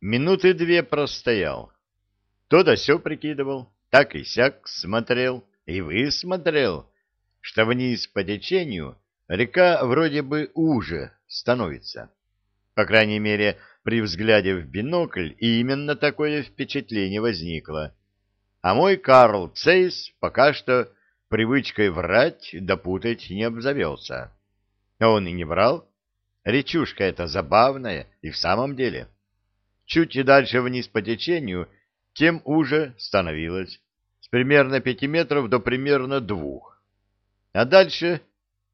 Минуты две простоял. То да сё прикидывал, так и сяк смотрел и высмотрел, что вниз по течению река вроде бы уже становится. По крайней мере, при взгляде в бинокль именно такое впечатление возникло. А мой Карл Цейс пока что привычкой врать допутать не обзавелся. Он и не врал. Речушка эта забавная и в самом деле. Чуть и дальше вниз по течению, тем уже становилось. С примерно пяти метров до примерно двух. А дальше...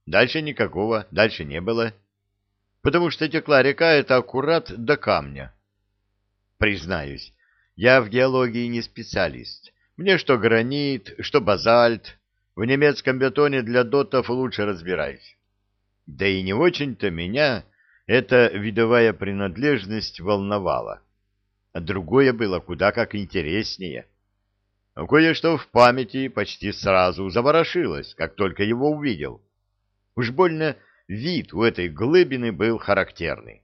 Дальше никакого, дальше не было. Потому что текла река это аккурат до камня. Признаюсь, я в геологии не специалист. Мне что гранит, что базальт. В немецком бетоне для дотов лучше разбираюсь. Да и не очень-то меня эта видовая принадлежность волновала. А другое было куда как интереснее. Кое-что в памяти почти сразу заворошилось, как только его увидел. Уж больно вид у этой глыбины был характерный.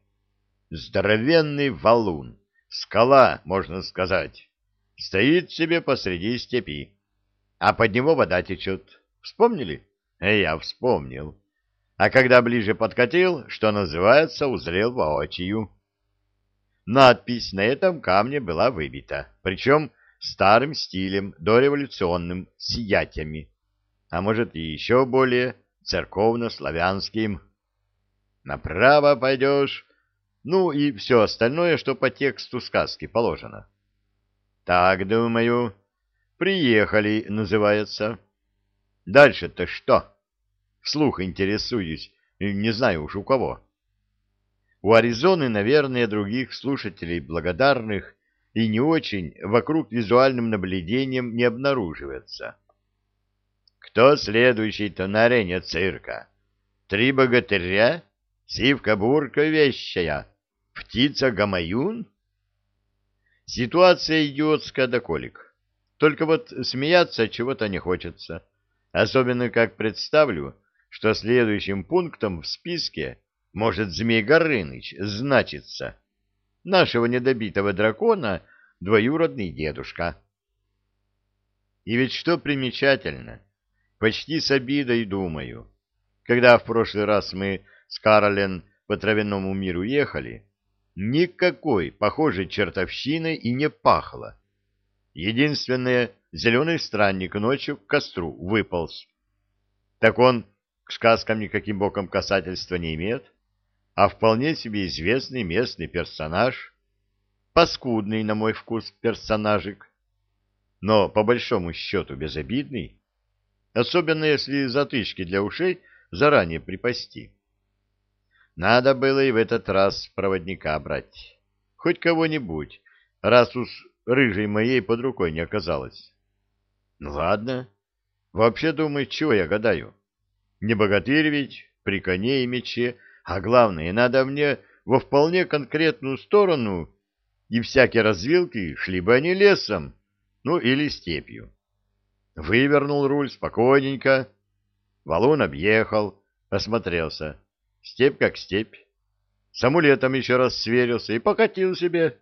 Здоровенный валун, скала, можно сказать, стоит себе посреди степи, а под него вода течет. Вспомнили? Я вспомнил а когда ближе подкатил, что называется, узрел воочию. Надпись на этом камне была выбита, причем старым стилем, дореволюционным, с ятями, а может и еще более церковно-славянским. Направо пойдешь, ну и все остальное, что по тексту сказки положено. Так, думаю, приехали, называется. Дальше-то что? Вслух интересуюсь, не знаю уж у кого. У Аризоны, наверное, других слушателей благодарных и не очень вокруг визуальным наблюдением не обнаруживается. Кто следующий-то на арене цирка? Три богатыря? Сивка-бурка вещая? Птица-гамаюн? Ситуация идиотская до колик. Только вот смеяться чего-то не хочется. Особенно как представлю, что следующим пунктом в списке может Змей Горыныч значиться. Нашего недобитого дракона двоюродный дедушка. И ведь что примечательно, почти с обидой думаю, когда в прошлый раз мы с Каролен по травяному миру ехали, никакой похожей чертовщиной и не пахло. Единственное, зеленый странник ночью к костру выполз. Так он к сказкам никаким боком касательства не имеет, а вполне себе известный местный персонаж, паскудный, на мой вкус, персонажик, но по большому счету безобидный, особенно если затычки для ушей заранее припасти. Надо было и в этот раз проводника брать, хоть кого-нибудь, раз уж рыжей моей под рукой не оказалось. Ну ладно, вообще думаю, чего я гадаю. Не богатырь ведь, при коне и мече, а главное, надо мне во вполне конкретную сторону, и всякие развилки шли бы они лесом, ну или степью. Вывернул руль спокойненько, валун объехал, осмотрелся. Степь как степь. С амулетом еще раз сверился и покатил себе.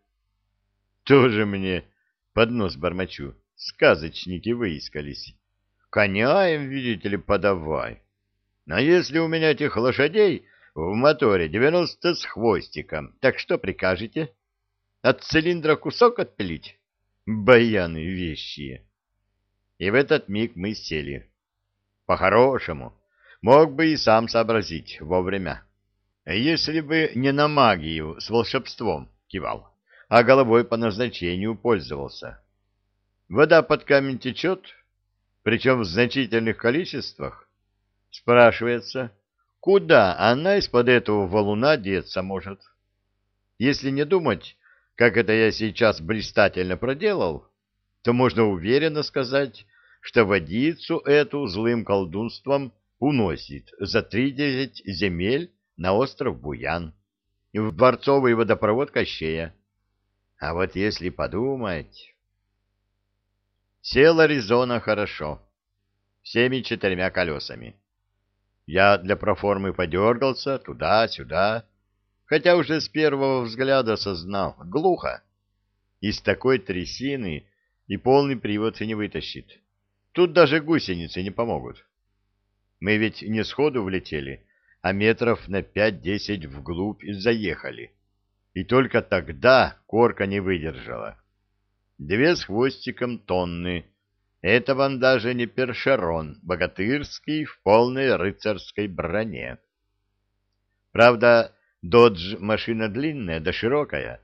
Тоже мне под нос бормочу. Сказочники выискались. Коня им, видите ли, подавай. А если у меня этих лошадей в моторе девяносто с хвостиком, так что прикажете? От цилиндра кусок отпилить? Баяны вещие. И в этот миг мы сели. По-хорошему, мог бы и сам сообразить вовремя. Если бы не на магию с волшебством кивал, а головой по назначению пользовался. Вода под камень течет, причем в значительных количествах. Спрашивается, куда она из-под этого валуна деться может? Если не думать, как это я сейчас блистательно проделал, то можно уверенно сказать, что водицу эту злым колдунством уносит за тридевять земель на остров Буян и в дворцовый водопровод Кощея. А вот если подумать... Сел Аризона хорошо, всеми четырьмя колесами. Я для проформы подергался туда-сюда, хотя уже с первого взгляда осознал — глухо. из такой трясины и полный привод не вытащит. Тут даже гусеницы не помогут. Мы ведь не сходу влетели, а метров на пять-десять вглубь и заехали. И только тогда корка не выдержала. Две с хвостиком тонны. Это вам даже не першерон, богатырский в полной рыцарской броне. Правда, додж машина длинная да широкая,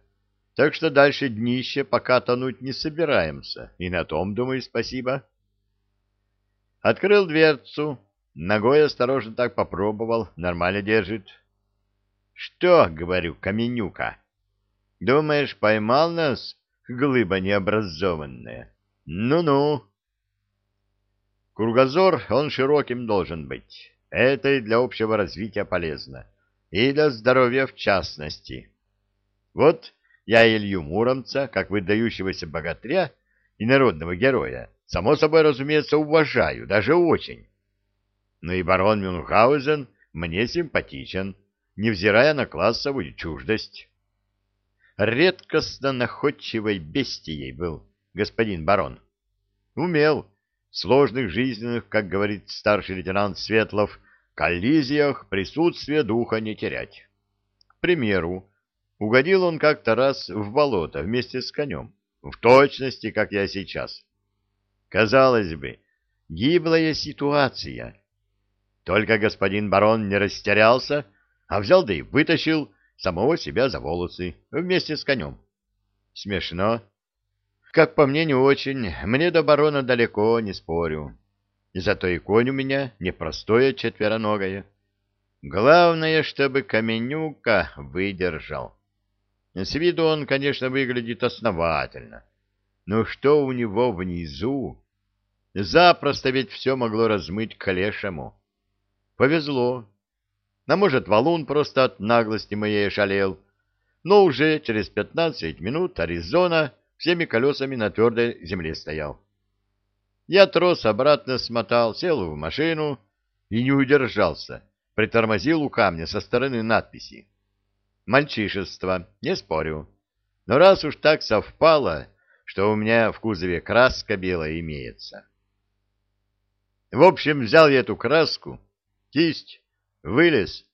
так что дальше днище пока тонуть не собираемся, и на том, думаю, спасибо. Открыл дверцу, ногой осторожно так попробовал, нормально держит. Что, говорю, каменюка, думаешь, поймал нас, глыба необразованная? Ну-ну. Кругозор, он широким должен быть. Это и для общего развития полезно. И для здоровья в частности. Вот я Илью Муромца, как выдающегося богатыря и народного героя, само собой, разумеется, уважаю, даже очень. Но и барон Мюнхгаузен мне симпатичен, невзирая на классовую чуждость. Редкостно находчивой бестией был господин барон. Умел сложных жизненных, как говорит старший лейтенант Светлов, коллизиях присутствие духа не терять. К примеру, угодил он как-то раз в болото вместе с конем, в точности, как я сейчас. Казалось бы, гиблая ситуация. Только господин барон не растерялся, а взял да и вытащил самого себя за волосы вместе с конем. Смешно. Как по мне, не очень. Мне до барона далеко, не спорю. Зато и конь у меня непростое четвероногое. Главное, чтобы Каменюка выдержал. С виду он, конечно, выглядит основательно. Но что у него внизу? Запросто ведь все могло размыть к лешему. Повезло. А может, валун просто от наглости моей шалел. Но уже через пятнадцать минут Аризона всеми колесами на твердой земле стоял. Я трос обратно смотал, сел в машину и не удержался, притормозил у камня со стороны надписи. Мальчишество, не спорю. Но раз уж так совпало, что у меня в кузове краска белая имеется. В общем, взял я эту краску, кисть, вылез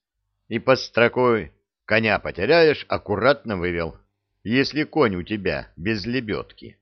и под строкой «коня потеряешь» аккуратно вывел, если конь у тебя без лебедки.